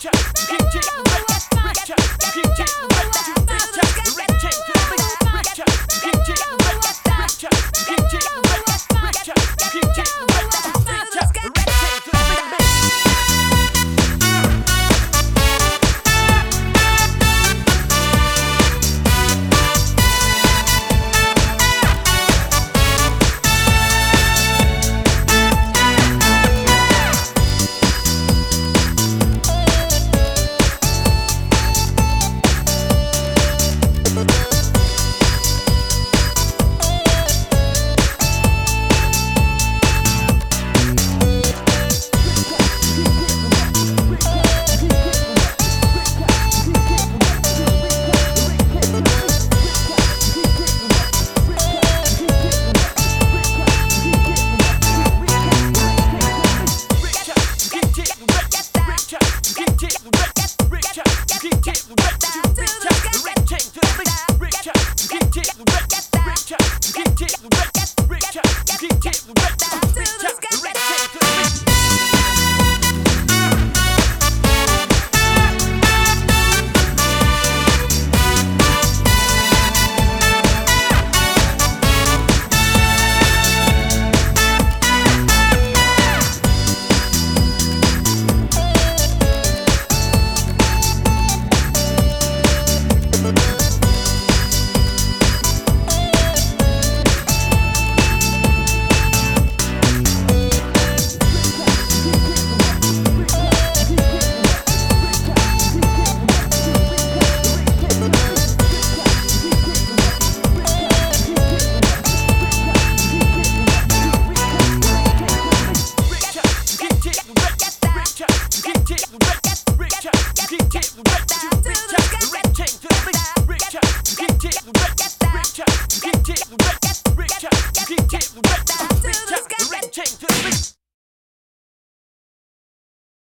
Get the rich, rich, you can get the rich, rich, you can get the rich, rich, Get that.